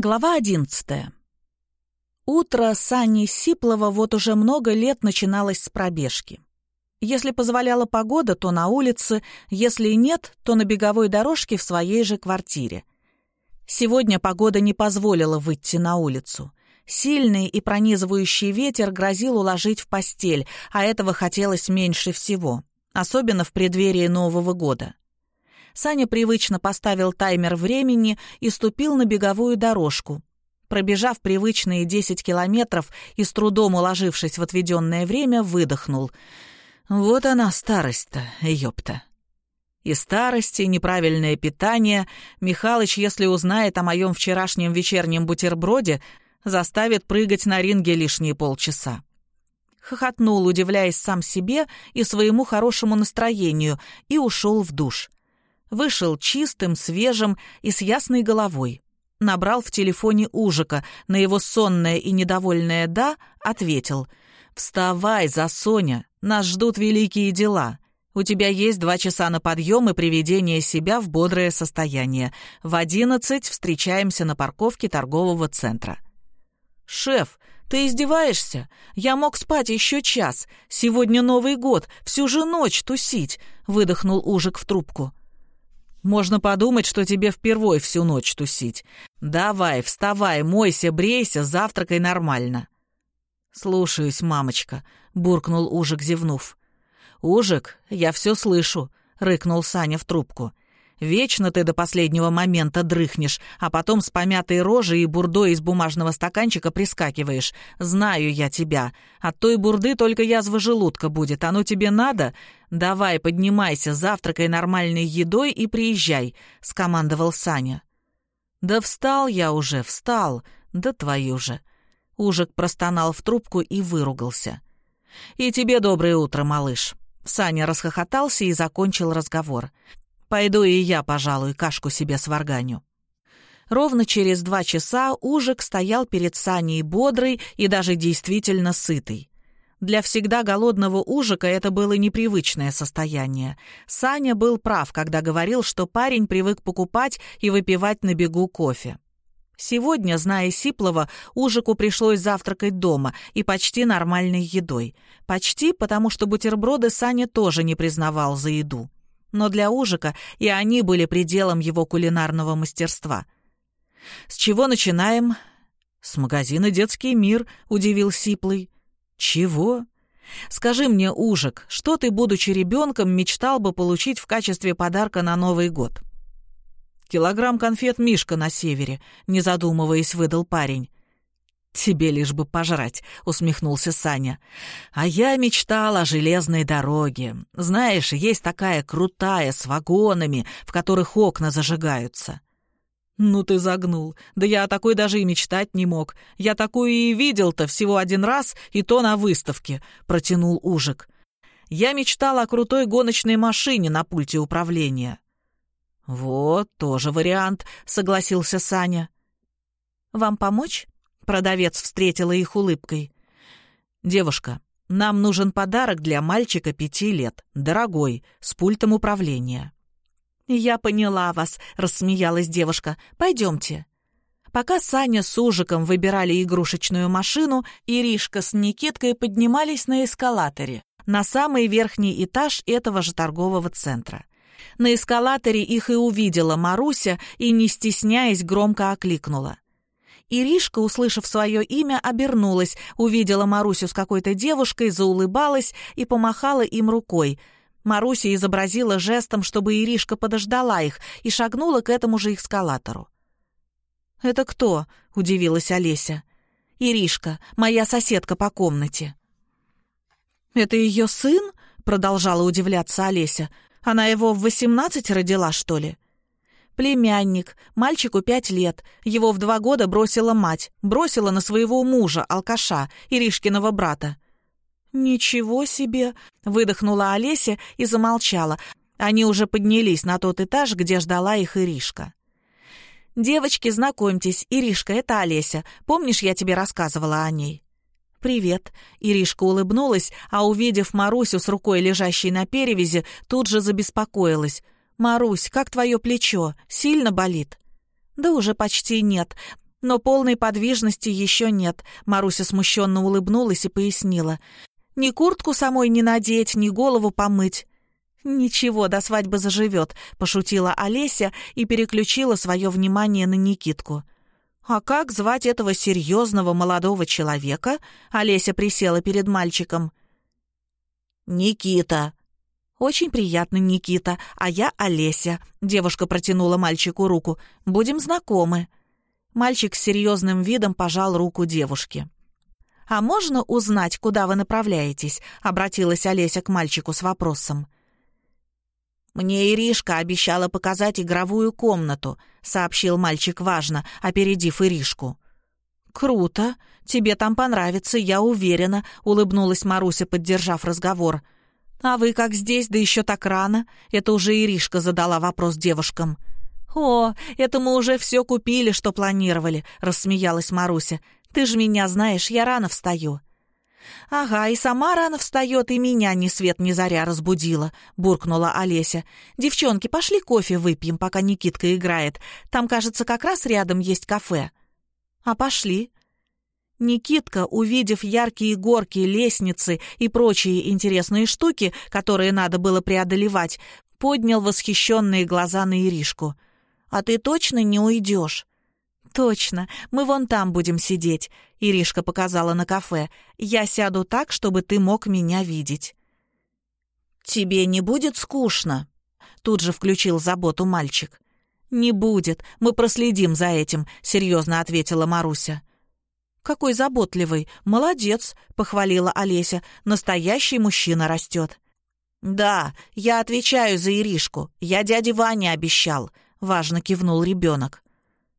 Глава одиннадцатая. Утро Сани Сиплова вот уже много лет начиналось с пробежки. Если позволяла погода, то на улице, если нет, то на беговой дорожке в своей же квартире. Сегодня погода не позволила выйти на улицу. Сильный и пронизывающий ветер грозил уложить в постель, а этого хотелось меньше всего, особенно в преддверии Нового года. Саня привычно поставил таймер времени и ступил на беговую дорожку. Пробежав привычные 10 километров и с трудом уложившись в отведенное время, выдохнул. «Вот она, старость-то, ёпта!» И старость, и неправильное питание. Михалыч, если узнает о моем вчерашнем вечернем бутерброде, заставит прыгать на ринге лишние полчаса. Хохотнул, удивляясь сам себе и своему хорошему настроению, и ушел в душ. Вышел чистым, свежим и с ясной головой. Набрал в телефоне Ужика, на его сонное и недовольное «да» ответил. «Вставай, за Соня, нас ждут великие дела. У тебя есть два часа на подъем и приведение себя в бодрое состояние. В одиннадцать встречаемся на парковке торгового центра». «Шеф, ты издеваешься? Я мог спать еще час. Сегодня Новый год, всю же ночь тусить», — выдохнул Ужик в трубку. Можно подумать, что тебе впервой всю ночь тусить. Давай, вставай, мойся, брейся, завтракай нормально». «Слушаюсь, мамочка», — буркнул Ужик, зевнув. «Ужик, я все слышу», — рыкнул Саня в трубку. Вечно ты до последнего момента дрыхнешь, а потом с помятой рожей и бурдой из бумажного стаканчика прискакиваешь. Знаю я тебя. От той бурды только язва желудка будет. Оно тебе надо? Давай, поднимайся, завтракай нормальной едой и приезжай», — скомандовал Саня. «Да встал я уже, встал. Да твою же». Ужик простонал в трубку и выругался. «И тебе доброе утро, малыш». Саня расхохотался и закончил разговор. Пойду и я, пожалуй, кашку себе сварганю». Ровно через два часа Ужик стоял перед Саней бодрый и даже действительно сытый. Для всегда голодного Ужика это было непривычное состояние. Саня был прав, когда говорил, что парень привык покупать и выпивать на бегу кофе. Сегодня, зная Сиплова, Ужику пришлось завтракать дома и почти нормальной едой. Почти, потому что бутерброды Саня тоже не признавал за еду но для Ужика и они были пределом его кулинарного мастерства. «С чего начинаем?» «С магазина «Детский мир», — удивил Сиплый. «Чего?» «Скажи мне, Ужик, что ты, будучи ребенком, мечтал бы получить в качестве подарка на Новый год?» «Килограмм конфет Мишка на севере», — не задумываясь, выдал парень. «Тебе лишь бы пожрать», — усмехнулся Саня. «А я мечтал о железной дороге. Знаешь, есть такая крутая, с вагонами, в которых окна зажигаются». «Ну ты загнул. Да я о такой даже и мечтать не мог. Я такую и видел-то всего один раз, и то на выставке», — протянул Ужик. «Я мечтал о крутой гоночной машине на пульте управления». «Вот, тоже вариант», — согласился Саня. «Вам помочь?» Продавец встретила их улыбкой. «Девушка, нам нужен подарок для мальчика пяти лет, дорогой, с пультом управления». «Я поняла вас», — рассмеялась девушка. «Пойдемте». Пока Саня с Ужиком выбирали игрушечную машину, Иришка с Никиткой поднимались на эскалаторе на самый верхний этаж этого же торгового центра. На эскалаторе их и увидела Маруся и, не стесняясь, громко окликнула. Иришка, услышав свое имя, обернулась, увидела Марусю с какой-то девушкой, заулыбалась и помахала им рукой. Маруся изобразила жестом, чтобы Иришка подождала их и шагнула к этому же эскалатору. «Это кто?» — удивилась Олеся. «Иришка, моя соседка по комнате». «Это ее сын?» — продолжала удивляться Олеся. «Она его в восемнадцать родила, что ли?» Племянник, мальчику пять лет. Его в два года бросила мать. Бросила на своего мужа, алкаша, Иришкиного брата. «Ничего себе!» — выдохнула Олеся и замолчала. Они уже поднялись на тот этаж, где ждала их Иришка. «Девочки, знакомьтесь, Иришка — это Олеся. Помнишь, я тебе рассказывала о ней?» «Привет». Иришка улыбнулась, а, увидев Марусю с рукой, лежащей на перевязи, тут же забеспокоилась. «Марусь, как твое плечо? Сильно болит?» «Да уже почти нет. Но полной подвижности еще нет. Маруся смущенно улыбнулась и пояснила. Ни куртку самой не надеть, ни голову помыть. «Ничего, до свадьбы заживет», — пошутила Олеся и переключила свое внимание на Никитку. «А как звать этого серьезного молодого человека?» Олеся присела перед мальчиком. «Никита». «Очень приятно, Никита, а я Олеся», — девушка протянула мальчику руку. «Будем знакомы». Мальчик с серьезным видом пожал руку девушке. «А можно узнать, куда вы направляетесь?» — обратилась Олеся к мальчику с вопросом. «Мне Иришка обещала показать игровую комнату», — сообщил мальчик важно, опередив Иришку. «Круто. Тебе там понравится, я уверена», — улыбнулась Маруся, поддержав разговор. «А вы как здесь, да еще так рано?» Это уже Иришка задала вопрос девушкам. «О, это мы уже все купили, что планировали», — рассмеялась Маруся. «Ты же меня знаешь, я рано встаю». «Ага, и сама рано встает, и меня ни свет ни заря разбудила», — буркнула Олеся. «Девчонки, пошли кофе выпьем, пока Никитка играет. Там, кажется, как раз рядом есть кафе». «А пошли». Никитка, увидев яркие горки, лестницы и прочие интересные штуки, которые надо было преодолевать, поднял восхищенные глаза на Иришку. «А ты точно не уйдешь?» «Точно, мы вон там будем сидеть», — Иришка показала на кафе. «Я сяду так, чтобы ты мог меня видеть». «Тебе не будет скучно?» Тут же включил заботу мальчик. «Не будет, мы проследим за этим», — серьезно ответила Маруся. «Какой заботливый, молодец», — похвалила Олеся. «Настоящий мужчина растет». «Да, я отвечаю за Иришку. Я дяде Ване обещал», — важно кивнул ребенок.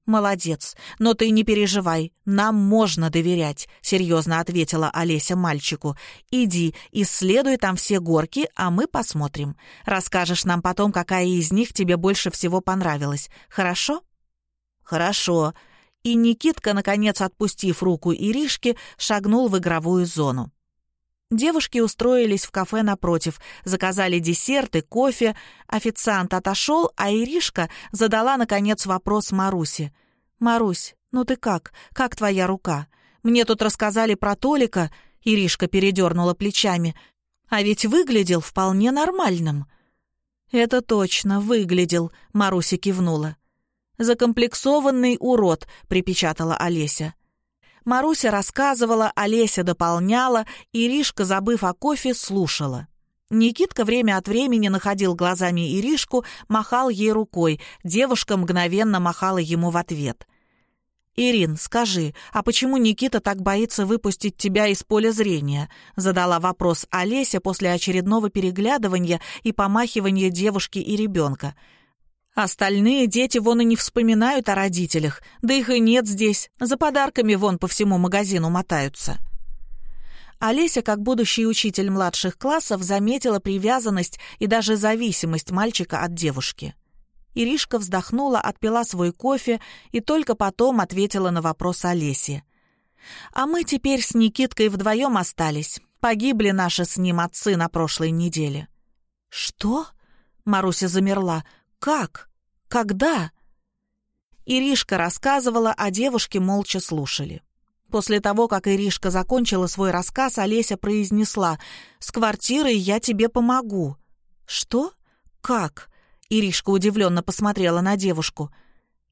«Молодец, но ты не переживай, нам можно доверять», — серьезно ответила Олеся мальчику. «Иди, исследуй там все горки, а мы посмотрим. Расскажешь нам потом, какая из них тебе больше всего понравилась. Хорошо?» «Хорошо». И Никитка, наконец отпустив руку Иришки, шагнул в игровую зону. Девушки устроились в кафе напротив, заказали десерты, кофе. Официант отошел, а Иришка задала, наконец, вопрос Марусе. «Марусь, ну ты как? Как твоя рука? Мне тут рассказали про Толика...» Иришка передернула плечами. «А ведь выглядел вполне нормальным». «Это точно, выглядел», — Маруся кивнула. «Закомплексованный урод», — припечатала Олеся. Маруся рассказывала, Олеся дополняла, Иришка, забыв о кофе, слушала. Никитка время от времени находил глазами Иришку, махал ей рукой, девушка мгновенно махала ему в ответ. «Ирин, скажи, а почему Никита так боится выпустить тебя из поля зрения?» задала вопрос Олеся после очередного переглядывания и помахивания девушки и ребенка. Остальные дети вон и не вспоминают о родителях, да их и нет здесь, за подарками вон по всему магазину мотаются. Олеся, как будущий учитель младших классов, заметила привязанность и даже зависимость мальчика от девушки. Иришка вздохнула, отпила свой кофе и только потом ответила на вопрос Олеси. «А мы теперь с Никиткой вдвоем остались. Погибли наши с ним отцы на прошлой неделе». «Что?» — Маруся замерла. «Как?» Когда?» Иришка рассказывала, а девушки молча слушали. После того, как Иришка закончила свой рассказ, Олеся произнесла «С квартирой я тебе помогу». «Что? Как?» Иришка удивленно посмотрела на девушку –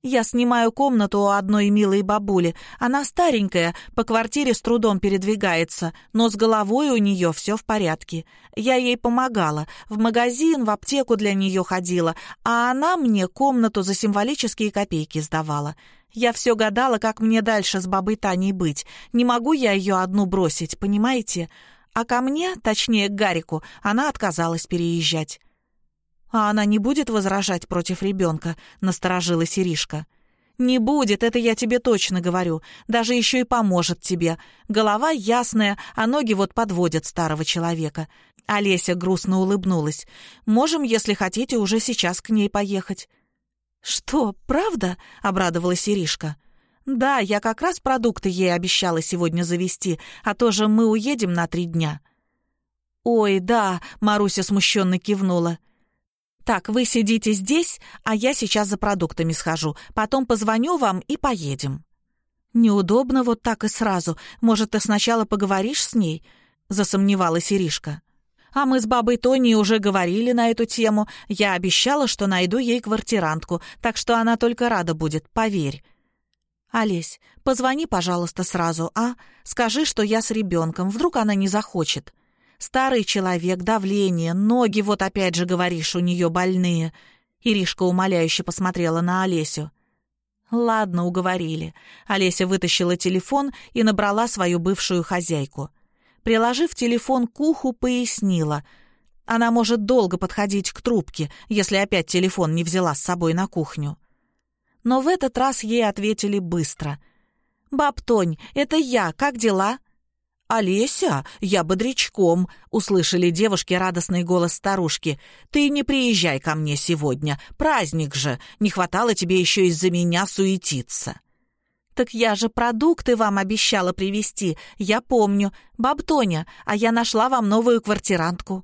я снимаю комнату у одной милой бабули. Она старенькая, по квартире с трудом передвигается, но с головой у нее все в порядке. Я ей помогала, в магазин, в аптеку для нее ходила, а она мне комнату за символические копейки сдавала. Я все гадала, как мне дальше с бабой Таней быть. Не могу я ее одну бросить, понимаете? А ко мне, точнее к Гарику, она отказалась переезжать. «А она не будет возражать против ребенка?» — насторожилась Иришка. «Не будет, это я тебе точно говорю. Даже еще и поможет тебе. Голова ясная, а ноги вот подводят старого человека». Олеся грустно улыбнулась. «Можем, если хотите, уже сейчас к ней поехать». «Что, правда?» — обрадовалась Иришка. «Да, я как раз продукты ей обещала сегодня завести, а то же мы уедем на три дня». «Ой, да», — Маруся смущенно кивнула. «Так, вы сидите здесь, а я сейчас за продуктами схожу. Потом позвоню вам и поедем». «Неудобно вот так и сразу. Может, ты сначала поговоришь с ней?» — засомневалась Иришка. «А мы с бабой Тони уже говорили на эту тему. Я обещала, что найду ей квартирантку, так что она только рада будет, поверь». «Олесь, позвони, пожалуйста, сразу, а? Скажи, что я с ребенком, вдруг она не захочет. Старый человек, давление, ноги, вот опять же, говоришь, у нее больные». Иришка умоляюще посмотрела на Олесю. «Ладно, уговорили». Олеся вытащила телефон и набрала свою бывшую хозяйку. Приложив телефон к уху, пояснила. Она может долго подходить к трубке, если опять телефон не взяла с собой на кухню. Но в этот раз ей ответили быстро. «Баб Тонь, это я, как дела?» «Олеся, я бодрячком», — услышали девушки радостный голос старушки. «Ты не приезжай ко мне сегодня, праздник же, не хватало тебе еще из-за меня суетиться». «Так я же продукты вам обещала привезти, я помню. Баб Тоня, а я нашла вам новую квартирантку».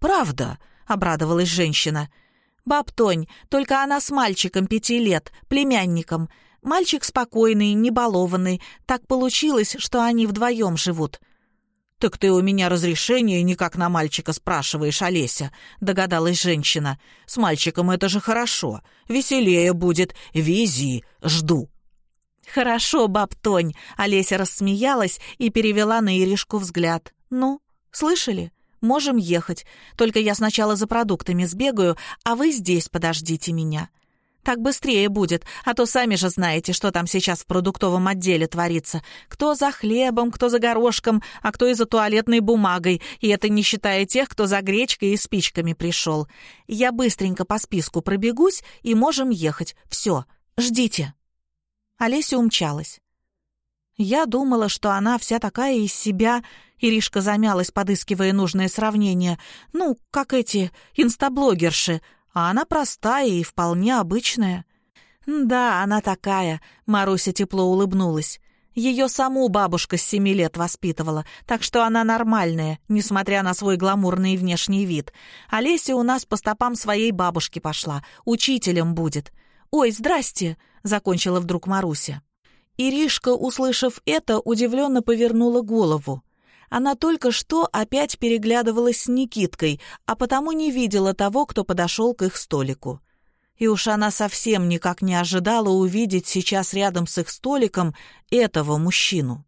«Правда?» — обрадовалась женщина. «Баб Тонь, только она с мальчиком пяти лет, племянником. Мальчик спокойный, не балованный. Так получилось, что они вдвоем живут». «Так ты у меня разрешение никак на мальчика спрашиваешь, Олеся», — догадалась женщина. «С мальчиком это же хорошо. Веселее будет. Вези, жду». «Хорошо, баб Тонь», — Олеся рассмеялась и перевела на Иришку взгляд. «Ну, слышали? Можем ехать. Только я сначала за продуктами сбегаю, а вы здесь подождите меня. Так быстрее будет, а то сами же знаете, что там сейчас в продуктовом отделе творится. Кто за хлебом, кто за горошком, а кто и за туалетной бумагой, и это не считая тех, кто за гречкой и спичками пришел. Я быстренько по списку пробегусь, и можем ехать. Все, ждите». Олеся умчалась. Я думала, что она вся такая из себя... Иришка замялась, подыскивая нужное сравнение. Ну, как эти инстаблогерши, а она простая и вполне обычная. «Да, она такая», — Маруся тепло улыбнулась. Ее саму бабушка с семи лет воспитывала, так что она нормальная, несмотря на свой гламурный внешний вид. Олеся у нас по стопам своей бабушки пошла, учителем будет. «Ой, здрасте!» — закончила вдруг Маруся. Иришка, услышав это, удивленно повернула голову. Она только что опять переглядывалась с Никиткой, а потому не видела того, кто подошел к их столику. И уж она совсем никак не ожидала увидеть сейчас рядом с их столиком этого мужчину.